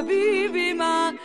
حبیبی من